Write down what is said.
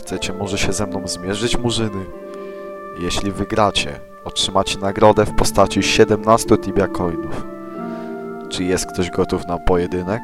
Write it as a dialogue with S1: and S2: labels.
S1: Chcecie może się ze mną zmierzyć, murzyny? Jeśli wygracie, otrzymacie nagrodę w postaci 17 tibia coinów. Czy jest ktoś gotów na pojedynek?